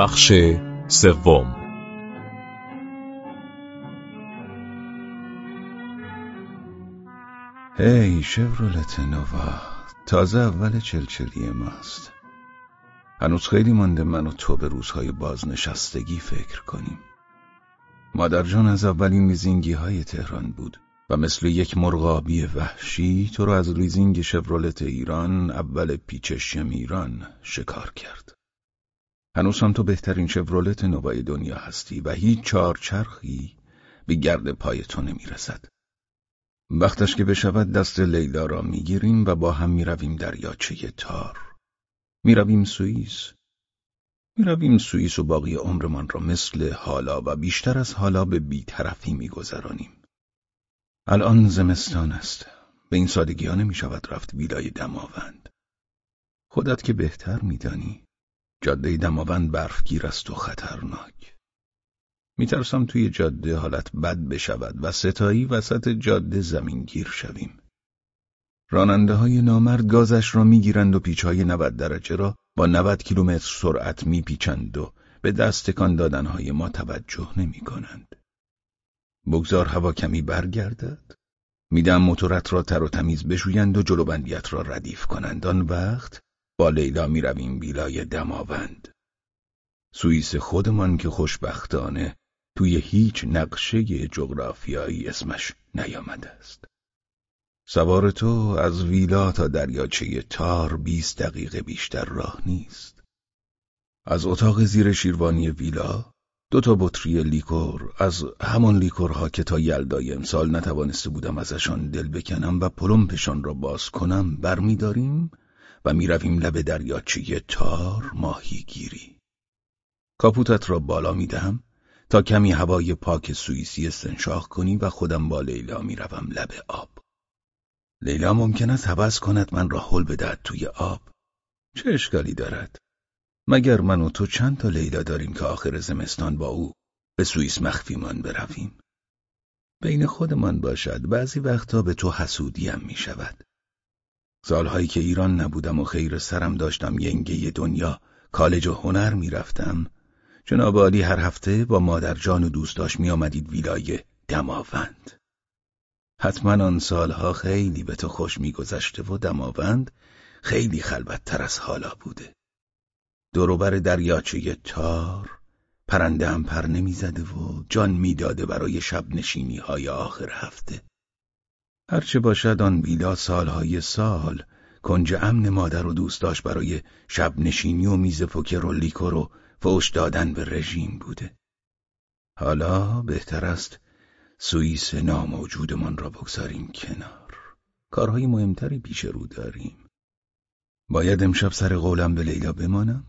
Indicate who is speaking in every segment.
Speaker 1: بخش سوم.
Speaker 2: هی شورولت نووا تازه اول چلچلی ماست. هنوز خیلی مانده من و تو به روزهای بازنشستگی فکر کنیم. مادر جان از اولین لیزینگی های تهران بود و مثل یک مرغابی وحشی تو رو از لیزینگ شورولت ایران اول پیچ شمیران شکار کرد. هنوز هم تو بهترین شورولت نوای دنیا هستی و هیچ چارچرخی به گرد پای تو نمی‌رسد. وقتش که بشود دست لیلا را می‌گیریم و با هم می‌رویم دریاچه تار. می‌رویم سوئیس. می‌رویم سوئیس و باقی عمرمان را مثل حالا و بیشتر از حالا به بیطرفی میگذرانیم. الان زمستان است. به این سادگی ها نمی شود رفت ویلای دماوند. خودت که بهتر میدانی. جاده دماوند برفگیر است و خطرناک میترسم توی جاده حالت بد بشود و ستایی وسط جاده زمینگیر شویم. راننده های نامرد گازش را می‌گیرند و پیچهای 90 درجه را با 90 کیلومتر سرعت میپیچند و به دست تکان دادنهای ما توجه نمی کنند. بگذار هوا کمی برگردد. میدم موتورت را تر و تمیز بشویند و جلوبندیت را ردیف کنند آن وقت با لیلا می‌رویم بیلای دماوند. سوئیس خودمان که خوشبختانه توی هیچ نقشه جغرافیایی اسمش نیامده است. سوار تو از ویلا تا دریاچه تار بیست دقیقه بیشتر راه نیست. از اتاق زیر شیروانی ویلا دو تا بطری لیکور از همان لیکورها که تا یلدای امسال نتوانسته بودم ازشان دل بکنم و پلمپشان را باز کنم برمیداریم و می‌رویم لب دریاچه تار ماهیگیری. کاپوتت را بالا می‌دهم تا کمی هوای پاک سوئیسی استنشاق کنی و خودم با لیلا می‌روم لب آب. لیلا ممکن است حوض کند من را حل بدهد توی آب. چه اشکالی دارد؟ مگر من و تو چند تا لیلا داریم که آخر زمستان با او به سوئیس مخفیمان برویم. بین خودمان باشد بعضی وقتا به تو حسودیم می شود. سالهایی که ایران نبودم و خیر سرم داشتم ینگه دنیا کالج و هنر می‌رفتم جناب عالی هر هفته با مادر جان و دوستاش می آمدید ویلای دماوند. حتما آن سالها خیلی به تو خوش میگذشته و دماوند خیلی خلوتتر از حالا بوده. دوروبر دریاچه تار پرنده هم پر نمی‌زده و جان می‌داده برای شب نشینی های آخر هفته. هرچه باشد آن ویلا سالهای سال کنج امن مادر و دوستاش برای شب نشینی و میز پوکر و لیکور و فوش دادن به رژیم بوده. حالا بهتر است سوئیس ناموجودمان را بگذاریم کنار. کارهای مهمتری پیش رو داریم. باید امشب سر قولم به لیلا بمانم؟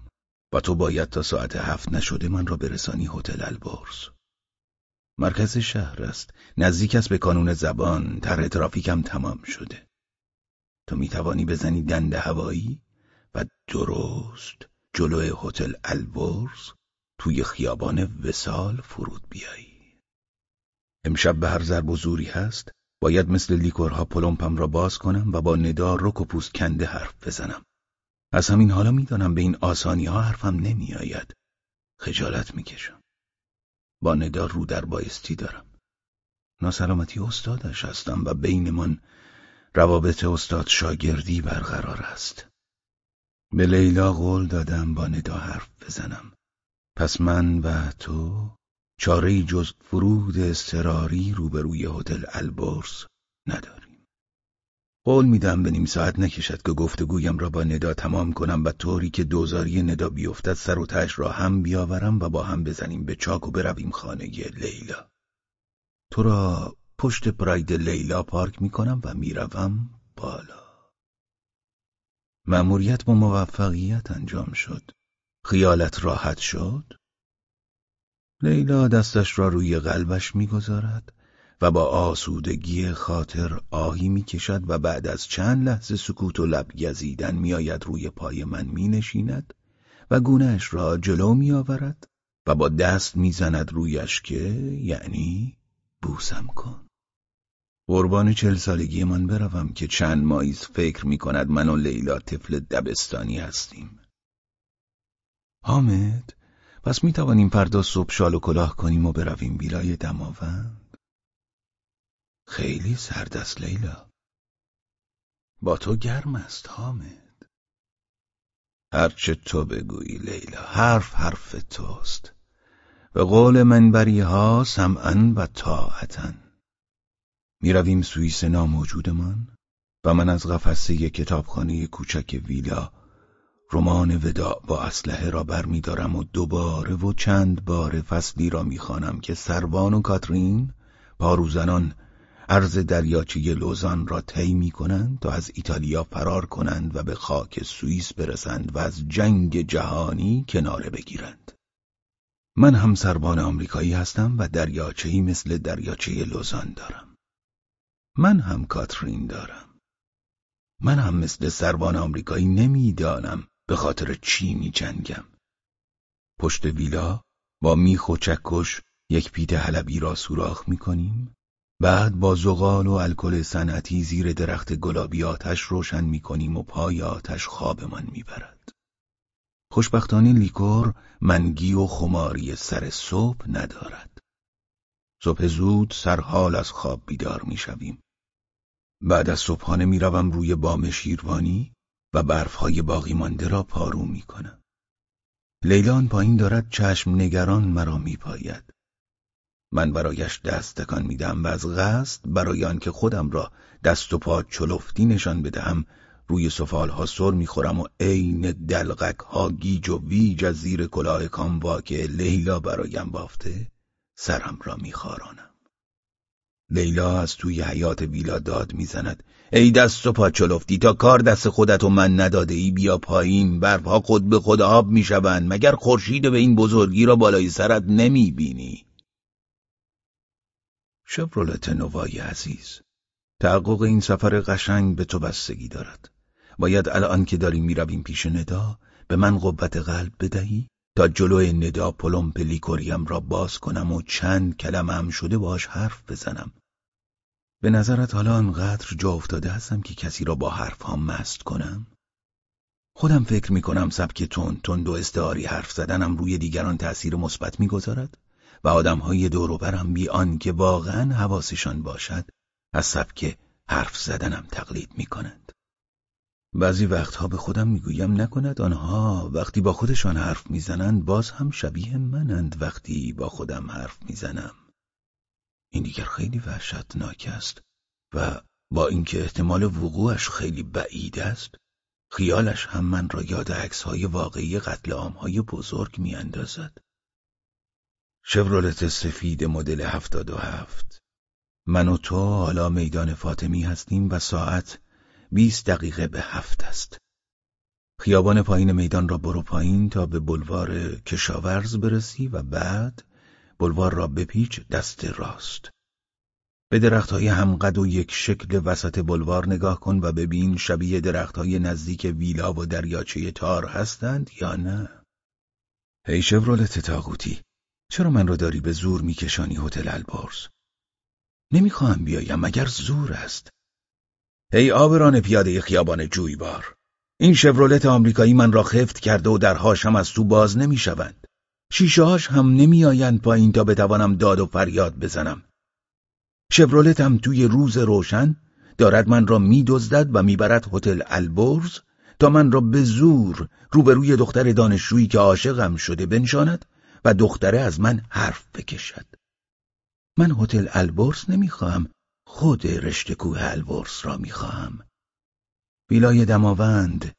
Speaker 2: و تو باید تا ساعت هفت نشده من را برسانی هتل البرز. مرکز شهر است نزدیک است به کانون زبان تر ترافیکم تمام شده تو می‌توانی بزنی دنده هوایی و درست جلوی هتل البرز توی خیابان وسال فرود بیایی. امشب به هر ضرب و زوری هست باید مثل لیکورها پلمپم را باز کنم و با ندا رک و پوست کنده حرف بزنم. از همین حالا می‌دانم به این آسانی ها حرفم نمیآید. خجالت می‌کشم. با ندا رو در بایستی دارم. ناسلامتی استادش هستم و بینمان روابط استاد شاگردی برقرار است. به لیلا قول دادم با ندا حرف بزنم پس من و تو چاره جز فرود استراری روبروی هتل البرز نداریم قول میدم به نیم ساعت نکشد که گفتگویم را با ندا تمام کنم و طوری که دوزاری ندا بیفتد سر و تش را هم بیاورم و با هم بزنیم به چاک و برویم خانه لیلا. تو را پشت پراید لیلا پارک می‌کنم و می‌روم بالا. مأموریت با موفقیت انجام شد. خیالت راحت شد؟ لیلا دستش را روی قلبش می‌گذارد. و با آسودگی خاطر آهی می‌کشد و بعد از چند لحظه سکوت و لب گزیدن میآید روی پای من مینشیند و گونهش را جلو میآورد و با دست می‌زند رویش که یعنی بوسم کن قربان چل سالگی من بروم که چند مایز فکر می کند من و لیلا طفل دبستانی هستیم. حامد پس می توانیم فردا صبح شال و کلاه کنیم و برویم ویلای دماوند خیلی سرد است لیلا. با تو گرم است حامد. هرچه تو بگویی لیلا حرف حرف توست. به قول منبری ها سمعا و طاعتا می رویم سوئیس ناموجودمان و من از قفسه کتابخانه کوچک ویلا رمان وداع با اسلحه را برمیدارم و دوباره و چند بار فصلی را می‌خوانم که سروان و کاترین پاروزنان عرض دریاچه لوزان را طی می کنند تا از ایتالیا فرار کنند و به خاک سوئیس برسند و از جنگ جهانی کناره بگیرند. من هم سربان آمریکایی هستم و دریاچه‌ای مثل دریاچه لوزان دارم. من هم کاترین دارم. من هم مثل سربان آمریکایی نمی‌دانم به خاطر چی می جنگم. پشت ویلا با میخ و چکش یک پیت حلبی را سوراخ می کنیم بعد با زغال و الکل صنعتی زیر درخت گلابی آتش روشن می کنیم و پای آتش خوابمان می‌برد. خوشبختانه لیکور منگی و خماری سر صبح ندارد. صبح زود سرحال از خواب بیدار می‌شویم. بعد از صبحانه می‌روم روی بام شیروانی و برفهای باقی مانده را پارو می‌کنم. لیلان پایین دارد چشم نگران مرا میپاید. من برایش دست تکان میدم و از قصد برای آنکه خودم را دست و پا چلفتی نشان بدهم روی سفال ها سر می‌خورم و عین دلغک ها گیج و ویج از زیر کلاه کاموا که لیلا برایم بافته سرم را میخارانم. لیلا از توی حیات ویلا داد می‌زند ای دست و پا چلفتی تا کار دست خودت و من نداده ای بیا پایین برفها خود به خود آب می‌شوند مگر خورشید به این بزرگی را بالای سرت نمی‌بینی؟ شفرولت نوای عزیز. تحقق این سفر قشنگ به تو بستگی دارد. باید الان که داریم می‌رویم پیش ندا به من قوت قلب بدهی تا جلوی ندا پلم پلیکوریم را باز کنم و چند کلمه هم شده باش حرف بزنم. به نظرت حالا انقدر جا افتاده هستم که کسی را با حرف ها مست کنم؟ خودم فکر می کنم سبک تند تند و استعاری حرف زدنم روی دیگران تأثیر مثبت می‌گذارد. و آدمهای دوروبرم بی آن که واقعا حواسشان باشد از سبک حرف زدنم تقلید می کنند. بعضی وقتها به خودم می‌گویم نکند آنها وقتی با خودشان حرف می‌زنند باز هم شبیه منند وقتی با خودم حرف می‌زنم. این دیگر خیلی وحشتناک است و با اینکه احتمال وقوعش خیلی بعید است خیالش هم من را یاد عکسهای واقعی قتل عامهای بزرگ میاندازد. شورولت سفید مدل هفتاد و هفت. من و تو حالا میدان فاطمی هستیم و ساعت بیست دقیقه به هفت است. خیابان پایین میدان را برو پایین تا به بلوار کشاورز برسی و بعد بلوار را بپیچ دست راست. به درختهای همقد و یک شکل وسط بلوار نگاه کن و ببین شبیه درختهای نزدیک ویلا و دریاچه تار هستند یا نه. هی شورولت تاغوتی چرا من را داری به زور میکشانی هتل البرز؟ نمی‌خواهم بیایم مگر زور است. ای آبران پیاده خیابان جویبار این شورولت آمریکایی من را خفت کرده و درهاشم از تو باز نمی‌شوند. شیشه هاش هم نمیآیند پایین تا بتوانم داد و فریاد بزنم. شورولتم توی روز روشن دارد من را میدزدد و می‌برد هتل البرز تا من را به زور روبروی دختر دانشجویی که عاشقم شده بنشاند. و دختره از من حرف بکشد. من هتل البرز نمی‌خواهم خود رشته کوه البرز را می‌خواهم. ویلای دماوند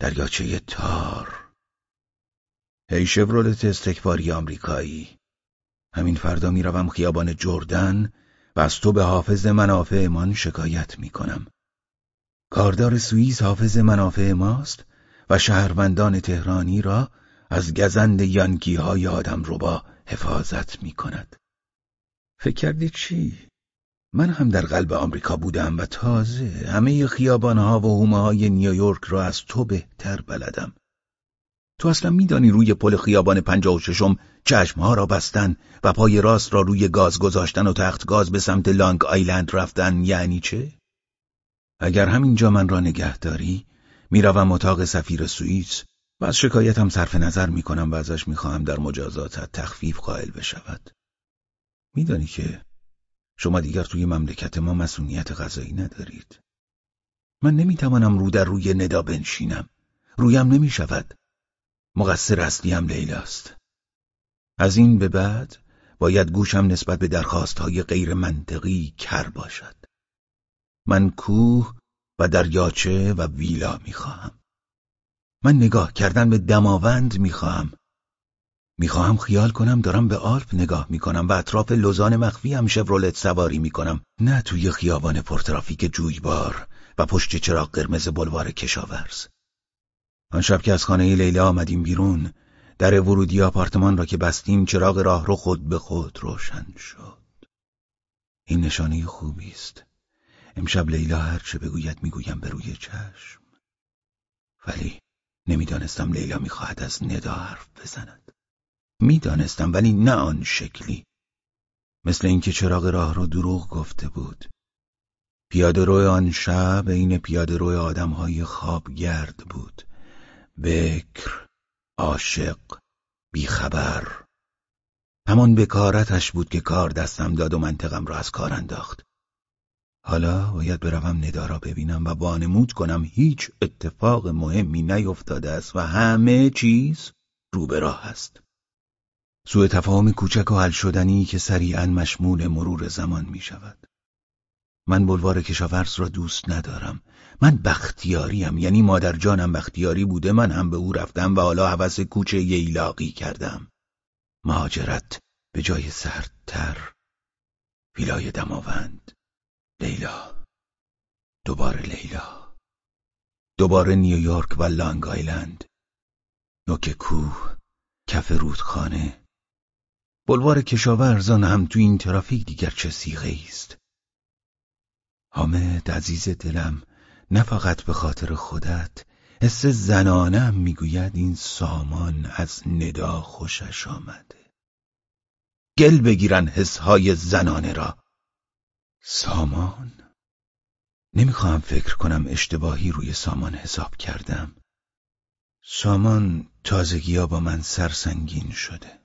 Speaker 2: دریاچه تار. هی شورولت استکباری آمریکایی. همین فردا می‌روم خیابان جردن و از تو به حافظ منافعمان شکایت می‌کنم. کاردار سوئیس حافظ منافع ماست و شهروندان تهرانی را از گزند یانکی های آدم رو با حفاظت می کند. فکر کردی چی؟ من هم در قلب آمریکا بودم و تازه همه خیابان ها و هومه های نیویورک را از تو بهتر بلدم. تو اصلا میدانی روی پل خیابان پنجاه و ششم چشمها را بستن و پای راست را روی گاز گذاشتن و تخت گاز به سمت لانگ آیلند رفتن یعنی چه؟ اگر همینجا من را نگه داری می‌روم اتاق سفیر سوئیس و از شکایتم صرف نظر می‌کنم و ازش می‌خواهم در مجازاتت تخفیف قائل بشود. میدانی که شما دیگر توی مملکت ما مسئولیت غذایی ندارید. من نمی‌توانم رو در روی ندا بنشینم. رویم نمی‌شود. مقصر اصلی هم لیلاست از این به بعد باید گوشم نسبت به درخواست های غیر منطقی کر باشد. من کوه و دریاچه و ویلا می‌خواهم. من نگاه کردن به دماوند می‌خواهم. می‌خواهم خیال کنم دارم به آلپ نگاه می‌کنم و اطراف لوزان مخفی هم شورولت سواری می‌کنم. نه توی خیابان پرترافیک جویبار و پشت چراغ قرمز بلوار کشاورز. آن شب که از خانه لیلا آمدیم بیرون در ورودی آپارتمان را که بستیم چراغ راه رو خود به خود روشن شد. این نشانه خوبی است. امشب لیلا هر چه بگوید می‌گویم به روی چشم. ولی نمی‌دانستم لیلا می‌خواهد از ندا حرف بزند. می‌دانستم ولی نه آن شکلی. مثل اینکه چراغ راه رو دروغ گفته بود. پیاده روی آن شب این پیاده روی آدمهای خوابگرد بود. بکر عاشق بیخبر. همان بکارتش بود که کار دستم داد و منطقم را از کار انداخت. حالا باید بروم ندا را ببینم و وانمود کنم هیچ اتفاق مهمی نیفتاده است و همه چیز رو به راه است. سوء تفاهم کوچک و حل شدنی که سریعا مشمول مرور زمان می شود. من بلوار کشاورز را دوست ندارم. من بختیاریم یعنی مادر جانم بختیاری بوده من هم به او رفتم و حالا حوث کوچه ییلاقی کردم. مهاجرت به جای سردتر ویلای دماوند. لیلا. دوباره لیلا. دوباره نیویورک و لانگ آیلند. نوک کوه کف رودخانه. بلوار کشاورزان هم تو این ترافیک دیگر چه سیغه است. حامد عزیز دلم نه فقط به خاطر خودت حس زنانم می‌گوید این سامان از ندا خوشش آمده. گل بگیرن حسهای زنانه را. سامان؟ نمی‌خواهم فکر کنم اشتباهی روی سامان حساب کردم. سامان تازگی ها با من سرسنگین شده.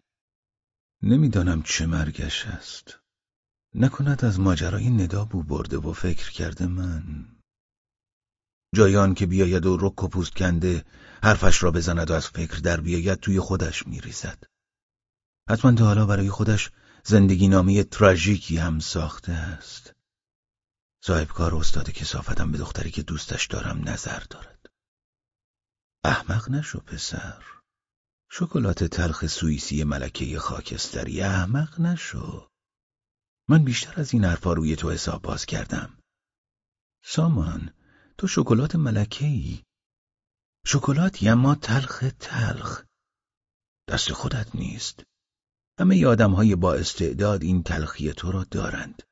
Speaker 2: نمی‌دانم چه مرگش است. نکند از ماجرای ندا بو برده و فکر کرده من. جایان که بیاید و رک و پوست کنده حرفش را بزند و از فکر در بیاید توی خودش میریزد. حتما تا حالا برای خودش زندگی نامی تراژیکی هم ساخته است. صاحب کار استاد کسافتم به دختری که دوستش دارم نظر دارد. احمق نشو پسر. شکلات تلخ سوئیسی ملکه خاکستری احمق نشو. من بیشتر از این حرفا روی تو حساب باز کردم. سامان تو شکلات ملکه ای شکلاتی اما تلخ تلخ. دست خودت نیست. همه آدم های با استعداد این تلخی تو را دارند.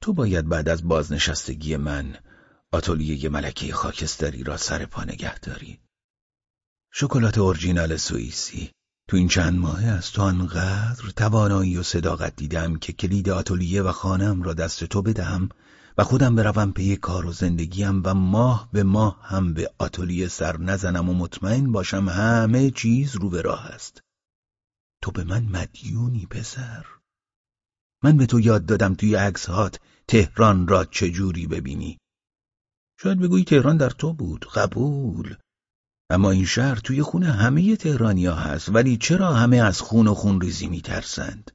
Speaker 2: تو باید بعد از بازنشستگی من آتولیه ملکه خاکستری را سر پا نگه داری. شکلات اورجینال سوئیسی تو این چند ماه از تو انقدر توانایی و صداقت دیدم که کلید آتولیه و خانم را دست تو بدهم و خودم بروم پی کار و زندگیم و ماه به ماه هم به آتولیه سر نزنم و مطمئن باشم همه چیز رو به راه است. تو به من مدیونی پسر. من به تو یاد دادم توی عکسهات تهران را چجوری ببینی. شاید بگویی تهران در تو بود قبول. اما این شهر توی خونه همه تهرانیا هست ولی چرا همه از خون و خون ریزی میترسند؟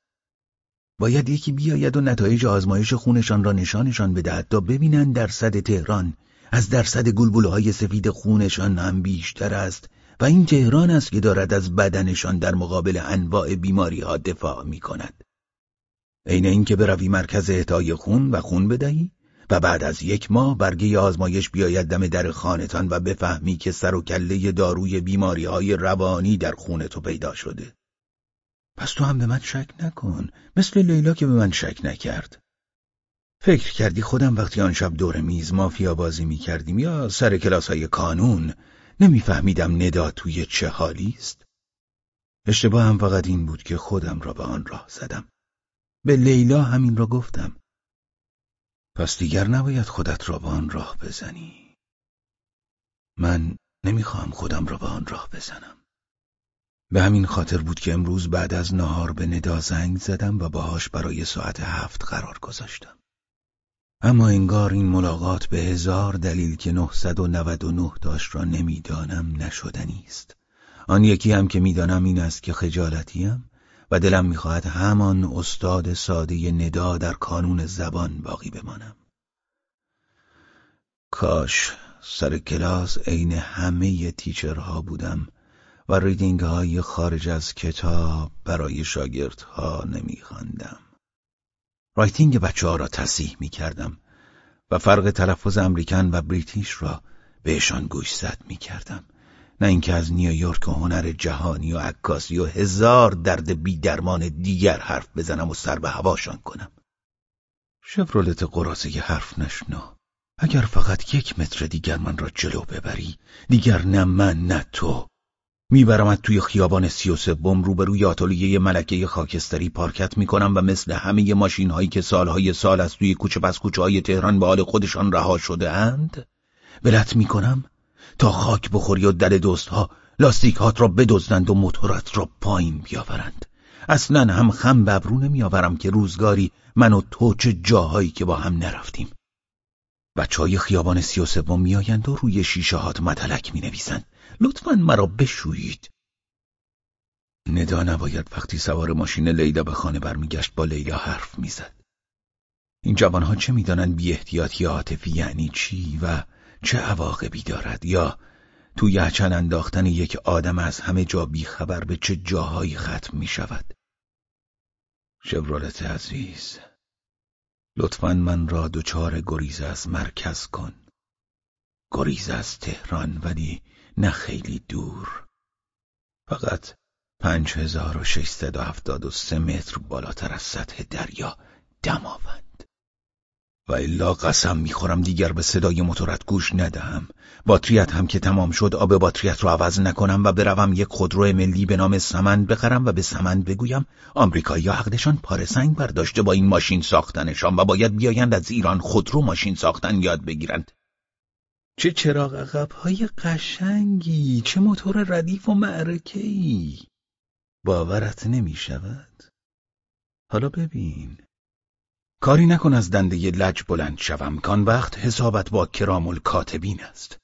Speaker 2: باید یکی بیاید و نتایج آزمایش خونشان را نشانشان بدهد تا ببینند درصد تهران از درصد گلبوله سفید خونشان هم بیشتر است. و این تهران است که دارد از بدنشان در مقابل انواع بیماری ها دفاع می کند. عین اینکه بروی مرکز اهدای خون و خون بدهی و بعد از یک ماه برگه آزمایش بیاید دم در خانتان و بفهمی که سر و کله داروی بیماری های روانی در خون تو پیدا شده. پس تو هم به من شک نکن مثل لیلا که به من شک نکرد فکر کردی خودم وقتی آن شب دور میز مافیا بازی می کردیم یا سر کلاس های کانون نمیفهمیدم ندا توی چه حالی است. اشتباه هم فقط این بود که خودم را به آن راه زدم. به لیلا همین را گفتم. پس دیگر نباید خودت را به آن راه بزنی. من نمی‌خواهم خودم را به آن راه بزنم. به همین خاطر بود که امروز بعد از نهار به ندا زنگ زدم و باهاش برای ساعت هفت قرار گذاشتم. اما انگار این ملاقات به هزار دلیل که 999 داشت را نمی‌دانم نشدنی است آن یکی هم که می‌دانم این است که خجالتیم و دلم می‌خواهد همان استاد ساده ندا در کانون زبان باقی بمانم کاش سر کلاس عین همه teacher ها بودم و reading های خارج از کتاب برای شاگردها نمیخواندم. writing بچه ها را تصحیح می کردم و فرق تلفظ American و British را بهشان گوش زد می کردم. نه اینکه از نیویورک و هنر جهانی و عکاسی و هزار درد بیدرمان دیگر حرف بزنم و سر به هواشان کنم. شفرولت قرازه حرف نشنو. اگر فقط یک متر دیگر من را جلو ببری دیگر نه من نه تو میبرمت توی خیابان سی و سوم روبروی آتلیه ملکه خاکستری پارکت می‌کنم و مثل همه ماشین هایی که سالهای سال از توی کوچه پس کوچه های تهران به حال خودشان رها شده اند ولت می‌کنم تا خاک بخوری و دل دوست ها لاستیک هات را بدزدند و موتورت را پایین بیاورند. اصلا هم خم به ابرو نمیآورم که روزگاری من و تو چه جاهایی که با هم نرفتیم. بچه های خیابان سی و سوم میآیند و روی شیشه هات مدلک می نویسند لطفا مرا بشویید. ندا نباید وقتی سوار ماشین لیلا به خانه برمیگشت با لیلا حرف می‌زد. این جوانها چه می‌دانند بی احتیاطی عاطفی یعنی چی و چه عواقبی دارد؟ یا تو یعچن انداختن یک آدم از همه جا خبر به چه جاهایی ختم می شود شورالت عزیز لطفا من را دچار گریز از مرکز کن. گریز از تهران ولی نه خیلی دور. فقط پنج هزار و ششصد و هفتاد و سه متر بالاتر از سطح دریا دماوند و الا قسم می‌خورم دیگر به صدای موتورت گوش ندهم. باتریت هم که تمام شد آب باتریت رو عوض نکنم و بروم یک خودرو ملی به نام سمند بخرم و به سمند بگویم آمریکایی عقدشان پاره سنگ برداشته با این ماشین ساختنشان و باید بیایند از ایران خودرو ماشین ساختن یاد بگیرند. چه چراغ عقب های قشنگی چه موتور ردیف و معرکه باورت نمی شود حالا ببین. کاری نکن از دنده لج بلند شوم کان وقت حسابت با کرام کاتبین است.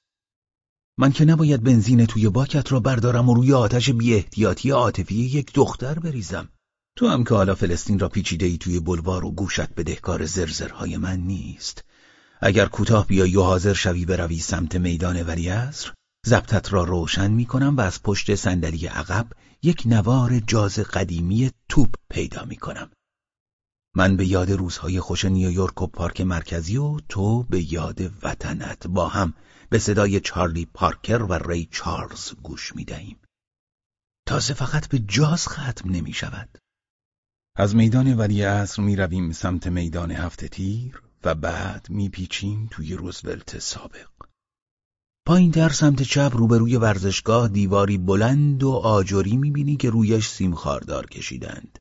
Speaker 2: من که نباید بنزین توی باکت را بردارم و روی آتش بی احتیاطی عاطفی یک دختر بریزم. تو هم که حالا فلسطین را پیچیده ای توی بلوار و گوشت بدهکار زرزرهای من نیست. اگر کوتاه بیایی و حاضر شوی بروی سمت میدان ولیعصر زبطت را روشن می کنم و از پشت صندلی عقب یک نوار جاز قدیمی توپ پیدا می کنم. من به یاد روزهای خوش نیویورک و پارک مرکزی و تو به یاد وطنت با هم به صدای چارلی پارکر و ری چارلز گوش می دهیم. تازه فقط به جاز ختم نمی شود. از میدان ولی عصر می رویم سمت میدان هفته تیر و بعد میپیچیم توی روزولت سابق پایین در سمت چپ روبروی ورزشگاه دیواری بلند و آجری می‌بینی که رویش سیم خاردار کشیدند.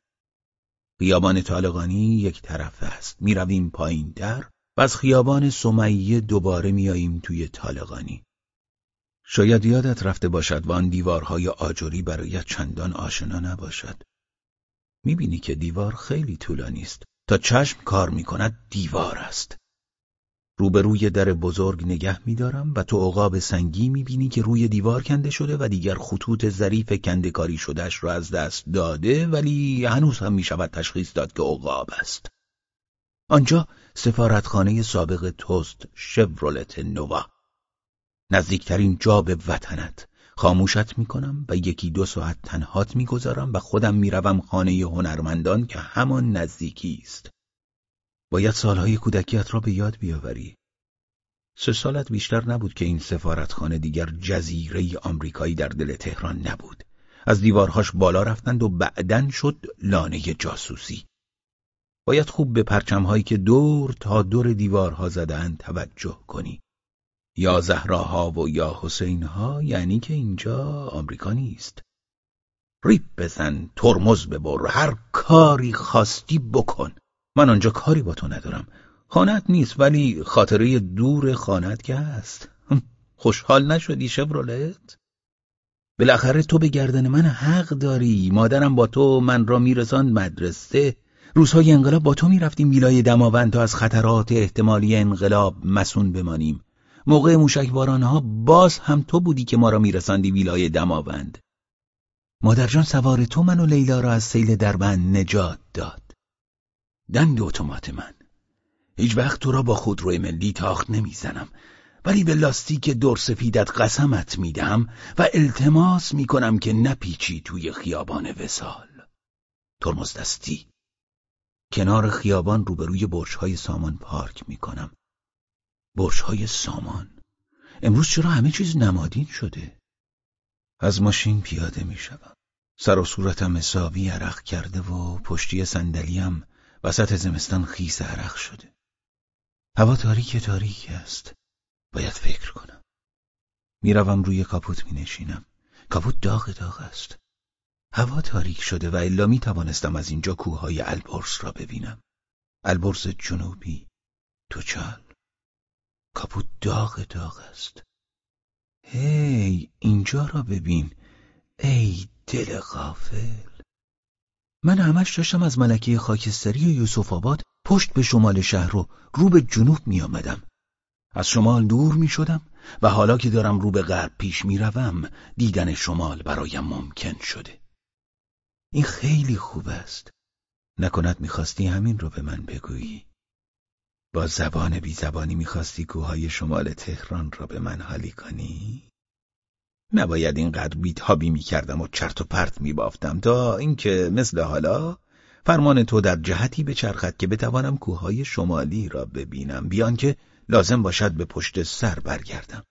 Speaker 2: خیابان طالقانی یک طرف است. می‌رویم پایین در و از خیابان سمیه دوباره میاییم توی طالقانی. شاید یادت رفته باشد و آن دیوارهای آجری برایت چندان آشنا نباشد. می‌بینی که دیوار خیلی طولانی است تا چشم کار می کند دیوار است. روبروی در بزرگ نگه میدارم و تو عقاب سنگی می‌بینی که روی دیوار کنده شده و دیگر خطوط ظریف کندکاری شدهش را از دست داده ولی هنوز هم می‌شود تشخیص داد که عقاب است. آنجا سفارتخانه سابق توست شورولت نووا نزدیکترین جا به وطنت. خاموشت می‌کنم و یکی دو ساعت تنهات می‌گذارم و خودم می‌روم خانه هنرمندان که همان نزدیکی است. باید سالهای کودکیت را به یاد بیاوری. سه سالت بیشتر نبود که این سفارتخانه دیگر جزیره آمریکایی در دل تهران نبود. از دیوارهاش بالا رفتند و بعدن شد لانه جاسوسی. باید خوب به پرچمهایی که دور تا دور دیوارها زدند توجه کنی. یا زهراها و یا حسینها یعنی که اینجا آمریکا نیست. ریپ بزن ترمز ببر هر کاری خواستی بکن. من آنجا کاری با تو ندارم. خانت نیست ولی خاطره دور خانت که هست. خوشحال نشدی شبرولت؟ بالاخره تو به گردن من حق داری. مادرم با تو من را میرساند مدرسه. روزهای انقلاب با تو می‌رفتیم. ویلای دماوند تا از خطرات احتمالی انقلاب مسون بمانیم. موقع موشکبارانها باز هم تو بودی که ما را میرساندی ویلای دماوند. مادرجان سوار تو من و لیلا را از سیل دربند نجات داد. دند اتومات من. هیچ وقت تو را با خودروی ملی تاخت نمی‌زنم. ولی به لاستیک دور سفیدت قسمت میدم و التماس می‌کنم که نپیچی توی خیابان وسال. ترمز دستی. کنار خیابان روبروی برجهای سامان پارک می‌کنم. برجهای سامان. امروز چرا همه چیز نمادین شده؟ از ماشین پیاده می‌شوم. سر و صورتم حسابی عرق کرده و پشتی صندلیم وسط زمستان خیس عرق شده. هوا تاریک تاریک است. باید فکر کنم. می‌روم روی کاپوت می نشینم کاپوت داغ داغ است. هوا تاریک شده و الا می توانستم از اینجا کوههای البرز را ببینم. البرز جنوبی توچال کاپوت داغ داغ است هی اینجا را ببین ای دل غافل من همش داشتم از ملکه خاکستری و یوسف آباد پشت به شمال شهر رو رو به جنوب می آمدم. از شمال دور می شدم و حالا که دارم رو به غرب پیش می روم دیدن شمال برایم ممکن شده. این خیلی خوب است. نکند می‌خواستی همین رو به من بگویی. با زبان بی زبانی می‌خواستی کوههای شمال تهران را به من حالی کنی؟ نباید اینقدر بیتابی می‌کردم و چرت و پرت میبافتم تا اینکه مثل حالا فرمان تو در جهتی بچرخد که بتوانم کوههای شمالی را ببینم بیان که لازم باشد به پشت سر برگردم.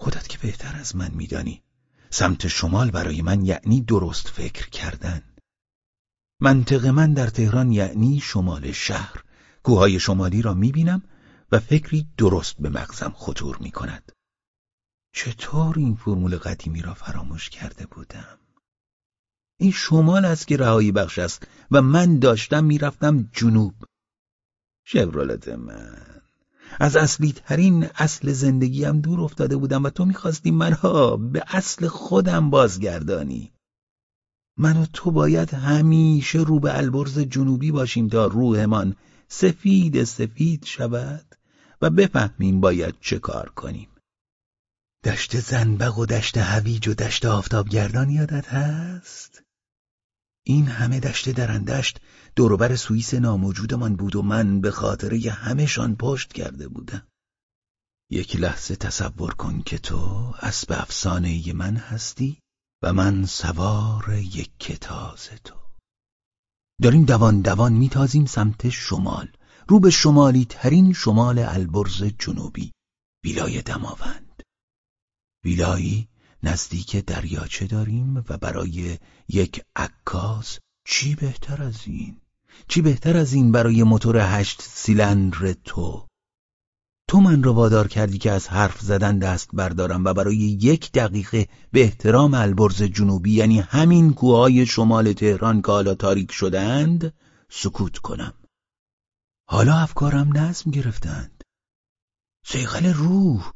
Speaker 2: خودت که بهتر از من میدانی سمت شمال برای من یعنی درست فکر کردن. منطق من در تهران یعنی شمال شهر. کوههای شمالی را می‌بینم و فکری درست به مغزم خطور می‌کند. چطور این فرمول قدیمی را فراموش کرده بودم؟ این شمال است که رهایی بخش است و من داشتم می‌رفتم جنوب. شورولت من از اصلی ترین اصل زندگیم دور افتاده بودم و تو می‌خواستی منها به اصل خودم بازگردانی. من و تو باید همیشه رو به البرز جنوبی باشیم تا روحمان سفید سفید شود و بفهمیم باید چه کار کنیم دشت زنبق و دشت هویج و دشت آفتابگردان یادت هست؟ این همه دشت درندشت دوروبر سوئیس ناموجودمان بود و من به خاطر همهشان پشت کرده بودم. یک لحظه تصور کن که تو اسب افسانه من هستی و من سوار یک کتاز تو. داریم دوان دوان میتازیم سمت شمال. رو به شمالی ترین شمال البرز جنوبی. ویلای دماوند. ویلایی نزدیک دریاچه داریم و برای یک عکاس چی بهتر از این؟ چی بهتر از این برای موتور هشت سیلندر تو؟ تو من را وادار کردی که از حرف زدن دست بردارم و برای یک دقیقه به احترام البرز جنوبی یعنی همین کوههای شمال تهران که حالا تاریک شدند سکوت کنم. حالا افکارم نظم گرفتند. سیغل روح.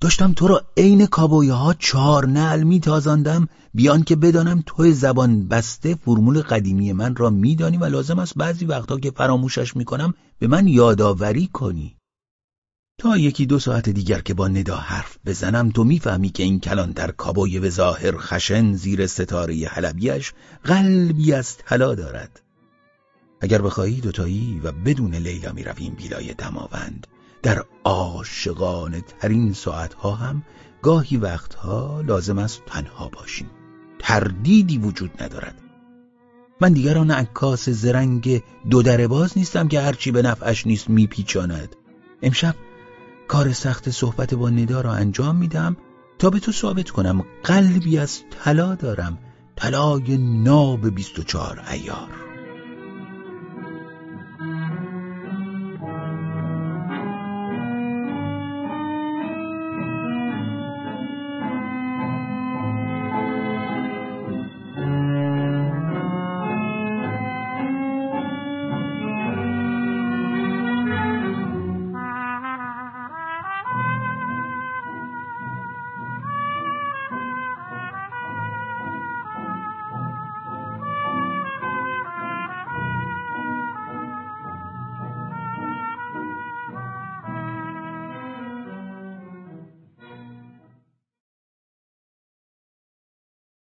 Speaker 2: داشتم تو را عین کابویه ها چهار نعل میتازاندم بیان که بدانم تو زبان بسته فرمول قدیمی من را میدانی و لازم است بعضی وقتا که فراموشش می‌کنم به من یادآوری کنی. تا یکی دو ساعت دیگر که با ندا حرف بزنم تو می‌فهمی که این کلان در کابوی به ظاهر خشن زیر ستاره حلبیش قلبی از طلا دارد. اگر بخواهی دوتایی و بدون لیلا می‌رویم بیلای دماوند در عاشقانه ترین ساعتها هم گاهی وقتها لازم است تنها باشیم. تردیدی وجود ندارد. من دیگر آن عکاس زرنگ دو باز نیستم که هرچی به نفعش نیست میپیچاند. امشب کار سخت صحبت با ندا را انجام میدم تا به تو ثابت کنم قلبی از طلا دارم. طلای ناب بیست و چهار ایار.